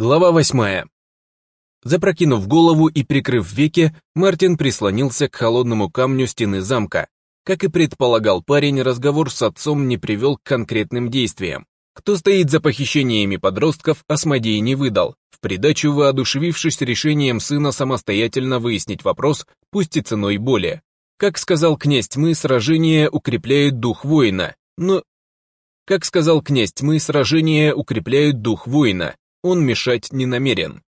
Глава восьмая. Запрокинув голову и прикрыв веки, Мартин прислонился к холодному камню стены замка. Как и предполагал парень, разговор с отцом не привел к конкретным действиям. Кто стоит за похищениями подростков, Асмодей не выдал. В придачу, воодушевившись решением сына самостоятельно выяснить вопрос, пусть и ценой боли. Как сказал князь тьмы, сражения укрепляют дух воина, но... Как сказал князь тьмы, сражения укрепляют дух воина, он мешать не намерен.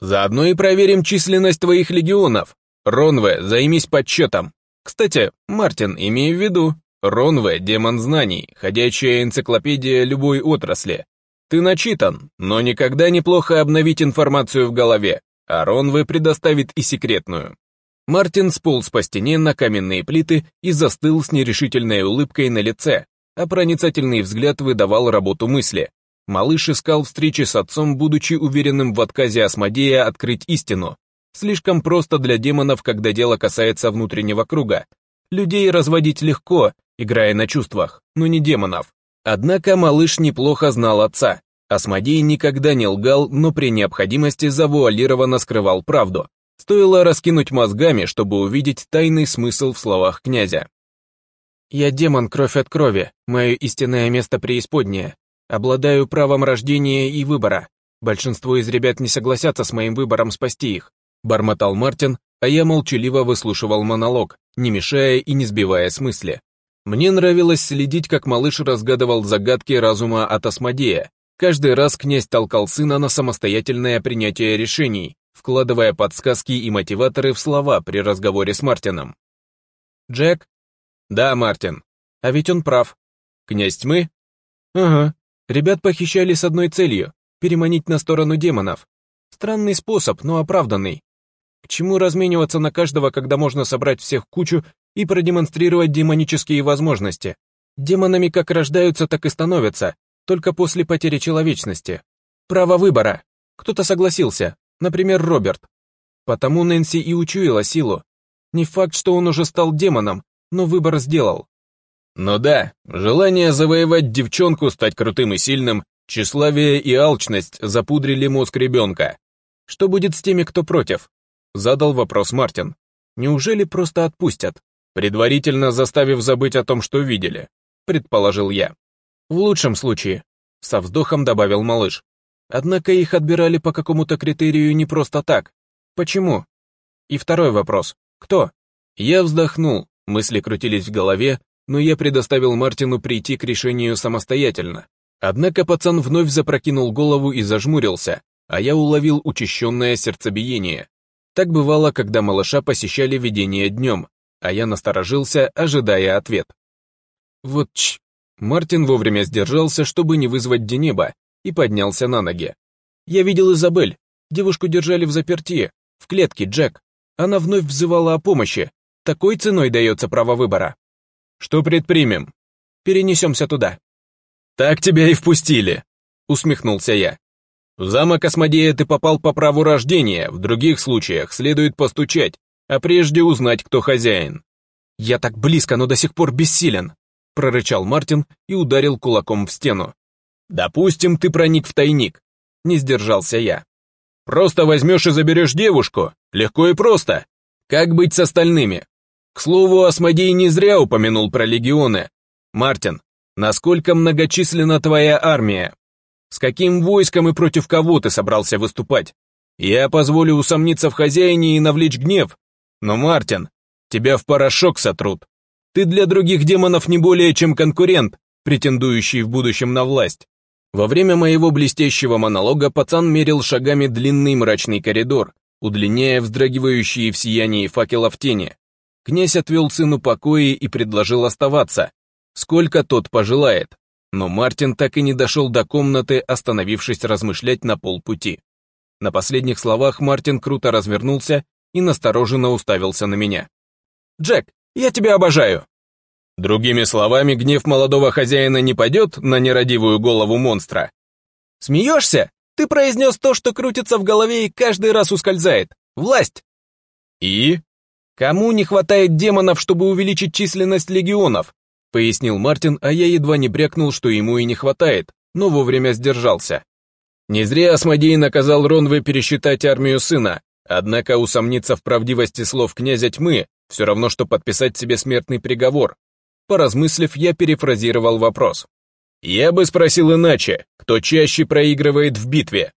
Заодно и проверим численность твоих легионов. Ронве, займись подсчетом. Кстати, Мартин, имей в виду, Ронве – демон знаний, ходячая энциклопедия любой отрасли. Ты начитан, но никогда неплохо обновить информацию в голове, а Ронве предоставит и секретную. Мартин сполз по стене на каменные плиты и застыл с нерешительной улыбкой на лице, а проницательный взгляд выдавал работу мысли. Малыш искал встречи с отцом, будучи уверенным в отказе Асмодея открыть истину. Слишком просто для демонов, когда дело касается внутреннего круга. Людей разводить легко, играя на чувствах, но не демонов. Однако малыш неплохо знал отца. Асмодей никогда не лгал, но при необходимости завуалированно скрывал правду. Стоило раскинуть мозгами, чтобы увидеть тайный смысл в словах князя. «Я демон, кровь от крови, мое истинное место преисподнее. Обладаю правом рождения и выбора. Большинство из ребят не согласятся с моим выбором спасти их», — бормотал Мартин, а я молчаливо выслушивал монолог, не мешая и не сбивая с мысли. Мне нравилось следить, как малыш разгадывал загадки разума от Асмодея. Каждый раз князь толкал сына на самостоятельное принятие решений, вкладывая подсказки и мотиваторы в слова при разговоре с Мартином. «Джек?» «Да, Мартин. А ведь он прав. Князь тьмы?» «Ага. Ребят похищали с одной целью – переманить на сторону демонов. Странный способ, но оправданный. К чему размениваться на каждого, когда можно собрать всех кучу и продемонстрировать демонические возможности? Демонами как рождаются, так и становятся, только после потери человечности. Право выбора. Кто-то согласился, например, Роберт. Потому Нэнси и учуяла силу. Не факт, что он уже стал демоном, но выбор сделал. Но да, желание завоевать девчонку, стать крутым и сильным, тщеславие и алчность запудрили мозг ребенка. Что будет с теми, кто против? Задал вопрос Мартин. Неужели просто отпустят, предварительно заставив забыть о том, что видели? Предположил я. В лучшем случае, со вздохом добавил малыш. Однако их отбирали по какому-то критерию не просто так. Почему? И второй вопрос. Кто? Я вздохнул, мысли крутились в голове, но я предоставил Мартину прийти к решению самостоятельно. Однако пацан вновь запрокинул голову и зажмурился, а я уловил учащенное сердцебиение. Так бывало, когда малыша посещали видения днем, а я насторожился, ожидая ответ. Вот ч... Мартин вовремя сдержался, чтобы не вызвать Денеба, и поднялся на ноги. «Я видел Изабель. Девушку держали в заперти, в клетке Джек. Она вновь взывала о помощи. Такой ценой дается право выбора». Что предпримем? Перенесемся туда». «Так тебя и впустили», — усмехнулся я. «В замок Асмодея ты попал по праву рождения, в других случаях следует постучать, а прежде узнать, кто хозяин». «Я так близко, но до сих пор бессилен», — прорычал Мартин и ударил кулаком в стену. «Допустим, ты проник в тайник», — не сдержался я. «Просто возьмешь и заберешь девушку, легко и просто. Как быть с остальными? К слову, Асмодей не зря упомянул про легионы. Мартин, насколько многочисленна твоя армия? С каким войском и против кого ты собрался выступать? Я позволю усомниться в хозяине и навлечь гнев. Но, Мартин, тебя в порошок сотрут. Ты для других демонов не более чем конкурент, претендующий в будущем на власть. Во время моего блестящего монолога пацан мерил шагами длинный мрачный коридор, удлиняя вздрагивающие в сиянии факелов тени. Князь отвел сыну покои и предложил оставаться, сколько тот пожелает. Но Мартин так и не дошел до комнаты, остановившись размышлять на полпути. На последних словах Мартин круто развернулся и настороженно уставился на меня. «Джек, я тебя обожаю!» Другими словами, гнев молодого хозяина не падет на нерадивую голову монстра. «Смеешься? Ты произнес то, что крутится в голове и каждый раз ускользает. Власть!» «И?» «Кому не хватает демонов, чтобы увеличить численность легионов?» — пояснил Мартин, а я едва не брякнул, что ему и не хватает, но вовремя сдержался. Не зря Асмодей наказал Ронве пересчитать армию сына, однако усомниться в правдивости слов князя тьмы все равно, что подписать себе смертный приговор. Поразмыслив, я перефразировал вопрос. «Я бы спросил иначе, кто чаще проигрывает в битве?»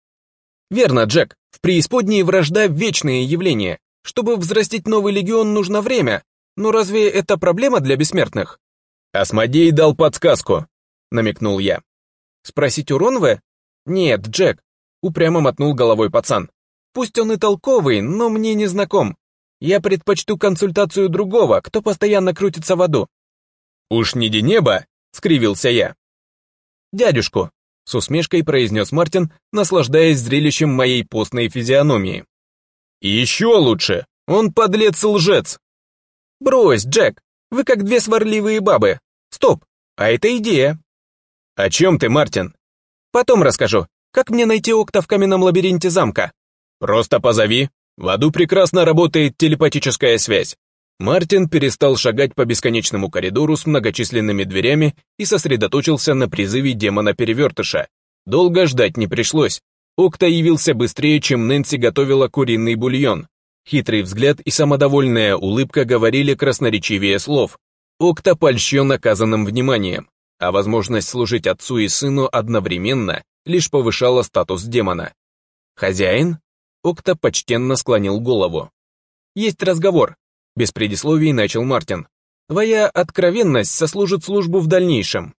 «Верно, Джек, в преисподней вражда — вечное явление, чтобы взрастить новый легион, нужно время. Но разве это проблема для бессмертных? Асмодей дал подсказку, намекнул я. Спросить у Ронве? Нет, Джек, упрямо мотнул головой пацан. Пусть он и толковый, но мне не знаком. Я предпочту консультацию другого, кто постоянно крутится в аду. Уж не Денеба, скривился я. Дядюшку, с усмешкой произнес Мартин, наслаждаясь зрелищем моей постной физиономии. Еще лучше, он подлец и лжец. Брось, Джек, вы как две сварливые бабы. Стоп, а это идея. О чем ты, Мартин? Потом расскажу, как мне найти окта в каменном лабиринте замка. Просто позови. В аду прекрасно работает телепатическая связь. Мартин перестал шагать по бесконечному коридору с многочисленными дверями и сосредоточился на призыве демона-перевертыша. Долго ждать не пришлось. Окта явился быстрее, чем Нэнси готовила куриный бульон. Хитрый взгляд и самодовольная улыбка говорили красноречивее слов. Окта польщен оказанным вниманием, а возможность служить отцу и сыну одновременно лишь повышала статус демона. «Хозяин?» Окта почтенно склонил голову. «Есть разговор», — без предисловий начал Мартин. «Твоя откровенность сослужит службу в дальнейшем».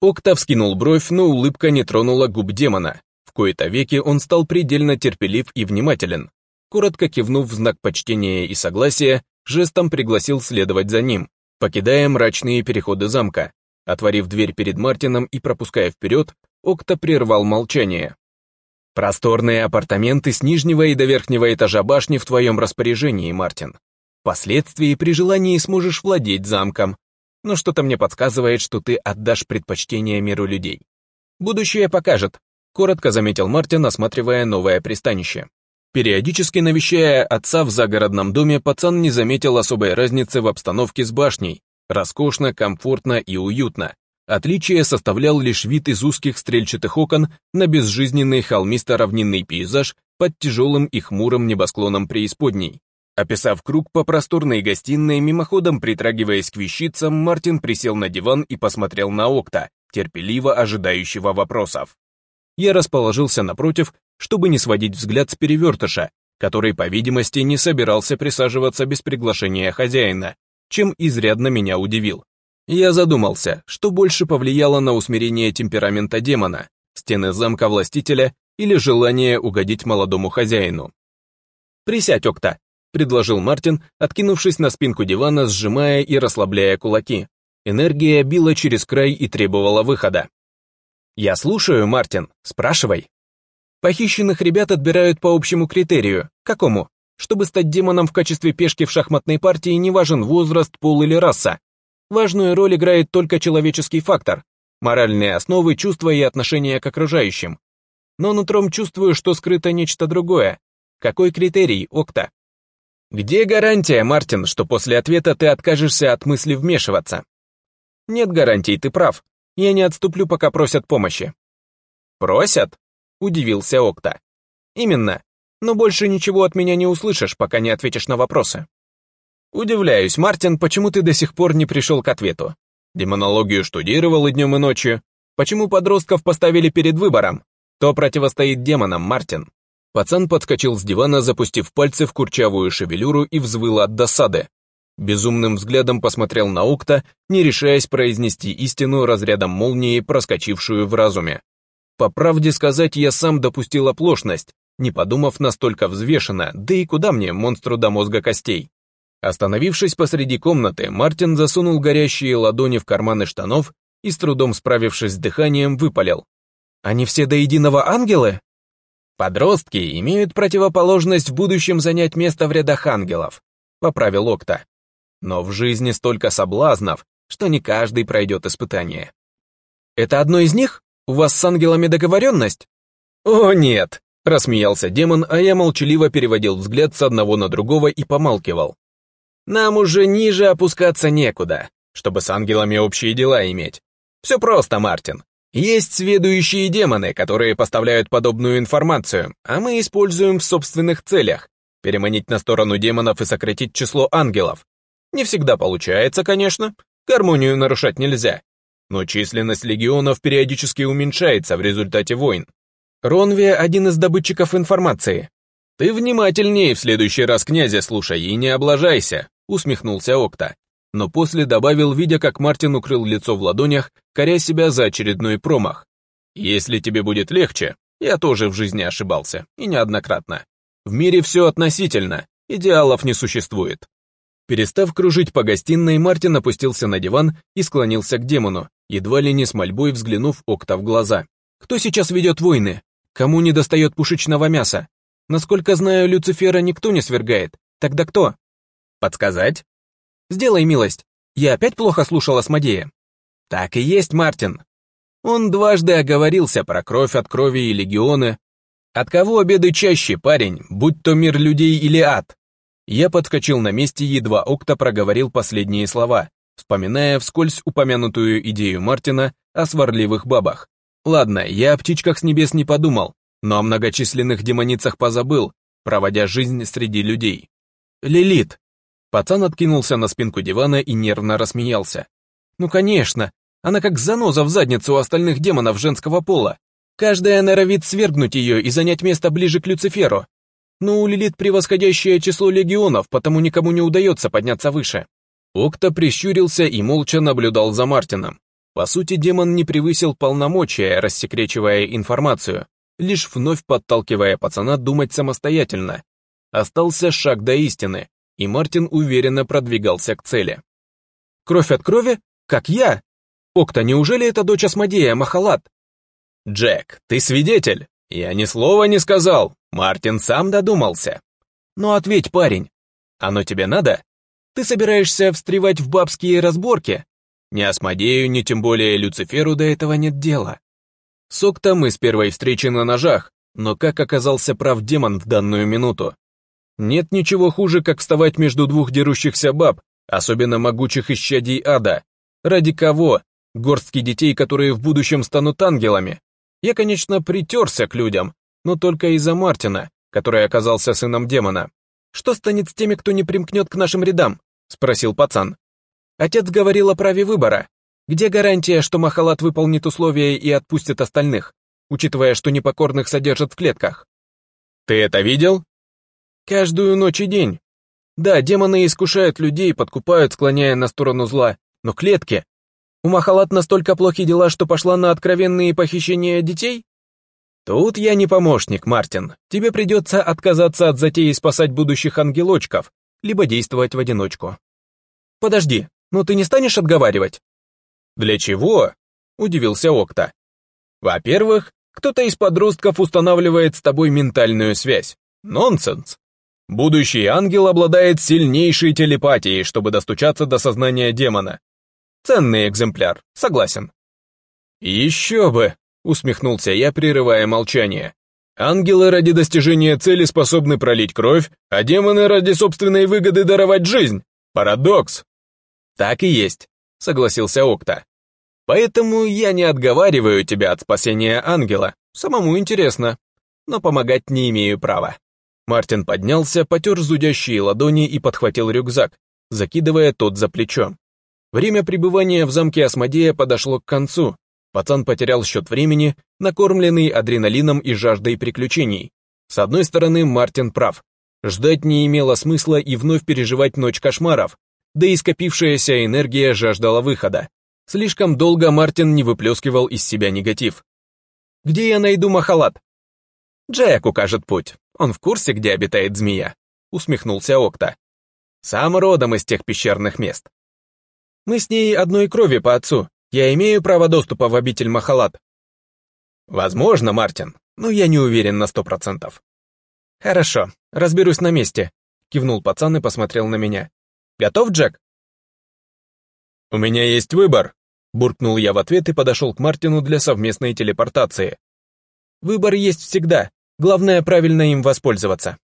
Окта вскинул бровь, но улыбка не тронула губ демона кои-то веки он стал предельно терпелив и внимателен. Коротко кивнув в знак почтения и согласия, жестом пригласил следовать за ним, покидая мрачные переходы замка. Отворив дверь перед Мартином и пропуская вперед, Окта прервал молчание. «Просторные апартаменты с нижнего и до верхнего этажа башни в твоем распоряжении, Мартин. Впоследствии при желании сможешь владеть замком, но что-то мне подсказывает, что ты отдашь предпочтение миру людей. Будущее покажет, коротко заметил Мартин, осматривая новое пристанище. Периодически навещая отца в загородном доме, пацан не заметил особой разницы в обстановке с башней. Роскошно, комфортно и уютно. Отличие составлял лишь вид из узких стрельчатых окон на безжизненный холмисто-равнинный пейзаж под тяжелым и хмурым небосклоном преисподней. Описав круг по просторной гостиной, мимоходом притрагиваясь к вещицам, Мартин присел на диван и посмотрел на Окта, терпеливо ожидающего вопросов я расположился напротив, чтобы не сводить взгляд с перевертыша, который, по видимости, не собирался присаживаться без приглашения хозяина, чем изрядно меня удивил. Я задумался, что больше повлияло на усмирение темперамента демона, стены замка властителя или желание угодить молодому хозяину. «Присядь, Окта», — предложил Мартин, откинувшись на спинку дивана, сжимая и расслабляя кулаки. Энергия била через край и требовала выхода. «Я слушаю, Мартин, спрашивай». Похищенных ребят отбирают по общему критерию. Какому? Чтобы стать демоном в качестве пешки в шахматной партии, не важен возраст, пол или раса. Важную роль играет только человеческий фактор. Моральные основы, чувства и отношения к окружающим. Но нутром чувствую, что скрыто нечто другое. Какой критерий, Окта? Где гарантия, Мартин, что после ответа ты откажешься от мысли вмешиваться? Нет гарантий, ты прав. Я не отступлю, пока просят помощи». «Просят?» — удивился Окта. «Именно. Но больше ничего от меня не услышишь, пока не ответишь на вопросы». «Удивляюсь, Мартин, почему ты до сих пор не пришел к ответу? Демонологию штудировал и днем, и ночью. Почему подростков поставили перед выбором? Кто противостоит демонам, Мартин?» Пацан подскочил с дивана, запустив пальцы в курчавую шевелюру и взвыл от досады. Безумным взглядом посмотрел на Укта, не решаясь произнести истину разрядом молнии, проскочившую в разуме. По правде сказать, я сам допустил оплошность, не подумав настолько взвешенно, да и куда мне, монстру до мозга костей. Остановившись посреди комнаты, Мартин засунул горящие ладони в карманы штанов и, с трудом справившись с дыханием, выпалил. «Они все до единого ангелы?» «Подростки имеют противоположность в будущем занять место в рядах ангелов», — поправил Окта. Но в жизни столько соблазнов, что не каждый пройдет испытание. Это одно из них? У вас с ангелами договоренность? О, нет, рассмеялся демон, а я молчаливо переводил взгляд с одного на другого и помалкивал. Нам уже ниже опускаться некуда, чтобы с ангелами общие дела иметь. Все просто, Мартин. Есть сведущие демоны, которые поставляют подобную информацию, а мы используем в собственных целях. Переманить на сторону демонов и сократить число ангелов. Не всегда получается, конечно, гармонию нарушать нельзя. Но численность легионов периодически уменьшается в результате войн. Ронве – один из добытчиков информации. «Ты внимательнее в следующий раз князя слушай и не облажайся», – усмехнулся Окта. Но после добавил, видя, как Мартин укрыл лицо в ладонях, коря себя за очередной промах. «Если тебе будет легче, я тоже в жизни ошибался, и неоднократно. В мире все относительно, идеалов не существует». Перестав кружить по гостиной, Мартин опустился на диван и склонился к демону, едва ли не с мольбой взглянув Окта в глаза. «Кто сейчас ведет войны? Кому не достает пушечного мяса? Насколько знаю, Люцифера никто не свергает. Тогда кто?» «Подсказать?» «Сделай милость. Я опять плохо слушал Асмодея». «Так и есть, Мартин». Он дважды оговорился про кровь от крови и легионы. «От кого обеды чаще, парень, будь то мир людей или ад?» Я подскочил на месте, едва Окта проговорил последние слова, вспоминая вскользь упомянутую идею Мартина о сварливых бабах. Ладно, я о птичках с небес не подумал, но о многочисленных демоницах позабыл, проводя жизнь среди людей. Лилит. Пацан откинулся на спинку дивана и нервно рассмеялся. Ну конечно, она как заноза в задницу у остальных демонов женского пола. Каждая норовит свергнуть ее и занять место ближе к Люциферу. Но у Лилит превосходящее число легионов, потому никому не удается подняться выше. Окта прищурился и молча наблюдал за Мартином. По сути, демон не превысил полномочия, рассекречивая информацию, лишь вновь подталкивая пацана думать самостоятельно. Остался шаг до истины, и Мартин уверенно продвигался к цели. «Кровь от крови? Как я? Окта, неужели это дочь Асмодея, Махалат?» «Джек, ты свидетель! Я ни слова не сказал!» Мартин сам додумался. «Ну ответь, парень, оно тебе надо? Ты собираешься встревать в бабские разборки? Ни Асмодею, ни тем более Люциферу до этого нет дела. Сок-то мы с первой встречи на ножах, но как оказался прав демон в данную минуту? Нет ничего хуже, как вставать между двух дерущихся баб, особенно могучих исчадий ада. Ради кого? Горстки детей, которые в будущем станут ангелами. Я, конечно, притерся к людям, но только из-за Мартина, который оказался сыном демона. «Что станет с теми, кто не примкнет к нашим рядам?» — спросил пацан. Отец говорил о праве выбора. Где гарантия, что Махалат выполнит условия и отпустит остальных, учитывая, что непокорных содержат в клетках? «Ты это видел?» «Каждую ночь и день. Да, демоны искушают людей, подкупают, склоняя на сторону зла, но клетки... У Махалат настолько плохи дела, что пошла на откровенные похищения детей?» Тут я не помощник, Мартин. Тебе придется отказаться от затеи спасать будущих ангелочков, либо действовать в одиночку. Подожди, но ты не станешь отговаривать? Для чего? Удивился Окта. Во-первых, кто-то из подростков устанавливает с тобой ментальную связь. Нонсенс. Будущий ангел обладает сильнейшей телепатией, чтобы достучаться до сознания демона. Ценный экземпляр, согласен. Еще бы, усмехнулся я, прерывая молчание. Ангелы ради достижения цели способны пролить кровь, а демоны ради собственной выгоды даровать жизнь. Парадокс. Так и есть, согласился Окта. Поэтому я не отговариваю тебя от спасения ангела. Самому интересно, но помогать не имею права. Мартин поднялся, потер зудящие ладони и подхватил рюкзак, закидывая тот за плечо. Время пребывания в замке Асмодея подошло к концу, Пацан потерял счет времени, накормленный адреналином и жаждой приключений. С одной стороны, Мартин прав. Ждать не имело смысла и вновь переживать ночь кошмаров, да и скопившаяся энергия жаждала выхода. Слишком долго Мартин не выплескивал из себя негатив. «Где я найду махалат?» «Джек укажет путь. Он в курсе, где обитает змея», — усмехнулся Окта. «Сам родом из тех пещерных мест». «Мы с ней одной крови по отцу», я имею право доступа в обитель Махалат. Возможно, Мартин, но я не уверен на сто процентов. Хорошо, разберусь на месте. Кивнул пацан и посмотрел на меня. Готов, Джек? У меня есть выбор. Буркнул я в ответ и подошел к Мартину для совместной телепортации. Выбор есть всегда. Главное правильно им воспользоваться.